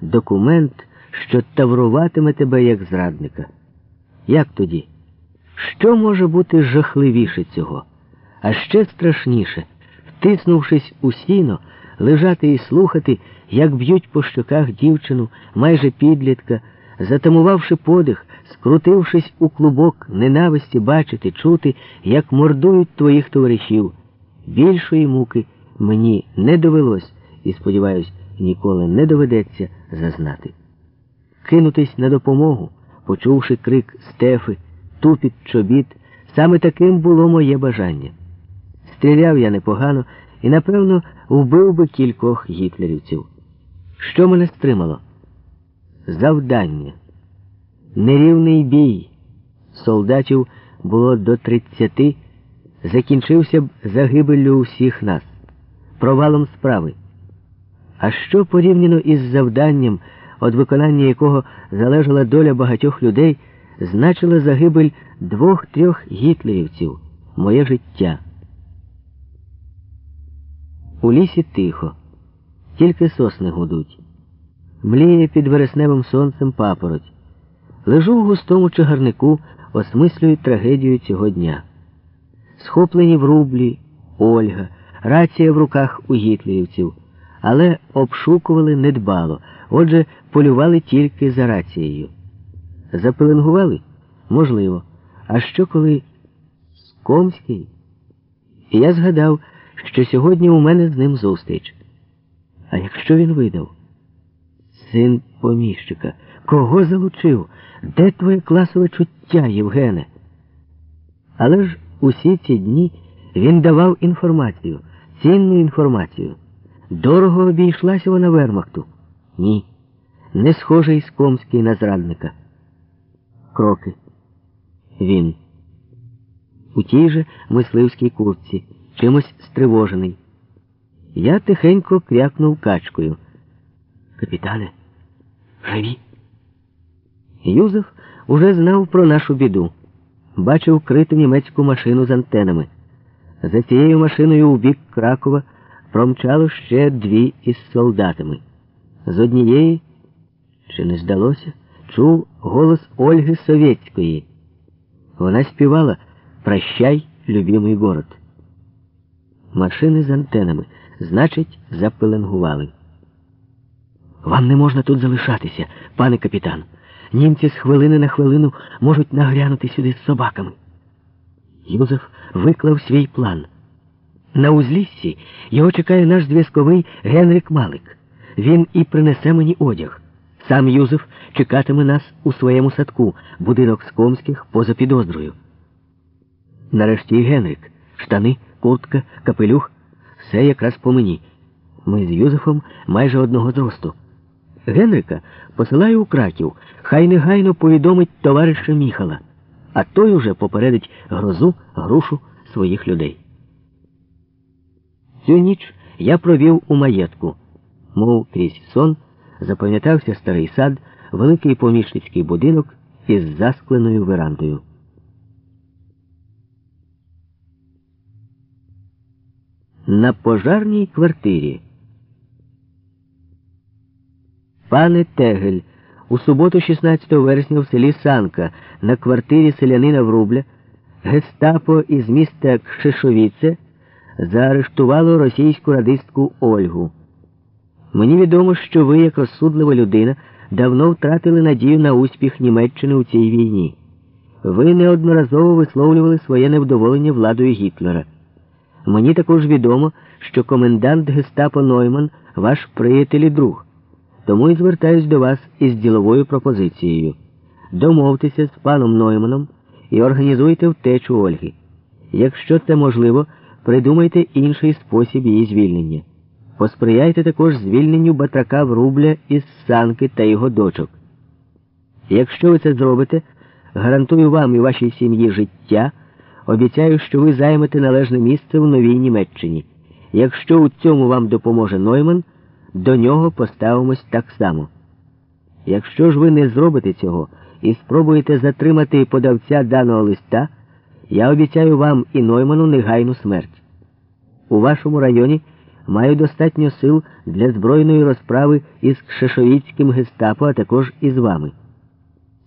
документ, що тавруватиме тебе як зрадника. Як тоді? Що може бути жахливіше цього? А ще страшніше, втиснувшись у сіно, лежати і слухати, як б'ють по щоках дівчину, майже підлітка, затамувавши подих, скрутившись у клубок ненависті, бачити, чути, як мордують твоїх товаришів. Більшої муки мені не довелось і, сподіваюсь, ніколи не доведеться зазнати. Кинутись на допомогу, почувши крик Стефи, тупіт чобіт, саме таким було моє бажання. Стріляв я непогано і, напевно, вбив би кількох гітлерівців. Що мене стримало? Завдання. Нерівний бій. Солдатів було до тридцяти, закінчився б загибеллю усіх нас, провалом справи. А що порівняно із завданням, від виконання якого залежала доля багатьох людей, значила загибель двох-трьох гітлерівців, моє життя. У лісі тихо, тільки сосни гудуть. Мліє під вересневим сонцем папороть. Лежу в густому чагарнику, осмислюю трагедію цього дня. Схоплені в рублі, Ольга, рація в руках у гітлерівців, але обшукували недбало, отже, полювали тільки за рацією. Запеленгували? Можливо. А що коли Скомський? І я згадав, що сьогодні у мене з ним зустріч. А якщо він видав? Син поміщика. Кого залучив? Де твоє класове чуття, Євгене? Але ж усі ці дні він давав інформацію, цінну інформацію. Дорого обійшлася вона Вермахту? Ні. Не схожий Скомський на зрадника. Кроки. Він. У тій же мисливській куртці, чимось стривожений. Я тихенько крякнув качкою. Капітане, живі. Юзеф уже знав про нашу біду. Бачив криту німецьку машину з антенами. За цією машиною у бік Кракова промчало ще дві із солдатами. З однієї, чи не здалося, чув голос Ольги Совєцької. Вона співала Прощай, любимий город. Машини з антенами, значить, запеленгували. Вам не можна тут залишатися, пане капітан. Німці з хвилини на хвилину можуть нагрянути сюди з собаками. Юзеф виклав свій план. На узліссі його чекає наш зв'язковий Генрик Малик. Він і принесе мені одяг. Сам Юзеф чекатиме нас у своєму садку, будинок Скомських поза підозрою. Нарешті і Генрик, штани, куртка, капелюх все якраз по мені. Ми з Юзефом майже одного зросту. Генрика посилаю у краків, хай негайно повідомить товариша Міхала, а той уже попередить грозу, грушу своїх людей. Цю ніч я провів у маєтку, мов крізь сон, запам'ятався старий сад, великий поміщицький будинок із заскленою верандою. На пожарній квартирі. Пане Тегель, у суботу, 16 вересня, в селі Санка, на квартирі селянина Врубля, гестапо із міста Кшишовіце заарештувало російську радистку Ольгу. Мені відомо, що ви, як розсудлива людина, давно втратили надію на успіх Німеччини у цій війні. Ви неодноразово висловлювали своє невдоволення владою Гітлера. Мені також відомо, що комендант гестапо Нойман ваш приятель і друг. Тому і звертаюсь до вас із діловою пропозицією. Домовтеся з паном Нойманом і організуйте втечу Ольги. Якщо це можливо, придумайте інший спосіб її звільнення. Посприяйте також звільненню батрака Врубля із санки та його дочок. Якщо ви це зробите, гарантую вам і вашій сім'ї життя, обіцяю, що ви займете належне місце в новій Німеччині. Якщо у цьому вам допоможе Нойман, до нього поставимось так само. Якщо ж ви не зробите цього і спробуєте затримати подавця даного листа, я обіцяю вам і Нойману негайну смерть. У вашому районі маю достатньо сил для збройної розправи із кшешовіцьким гестапо, а також із вами.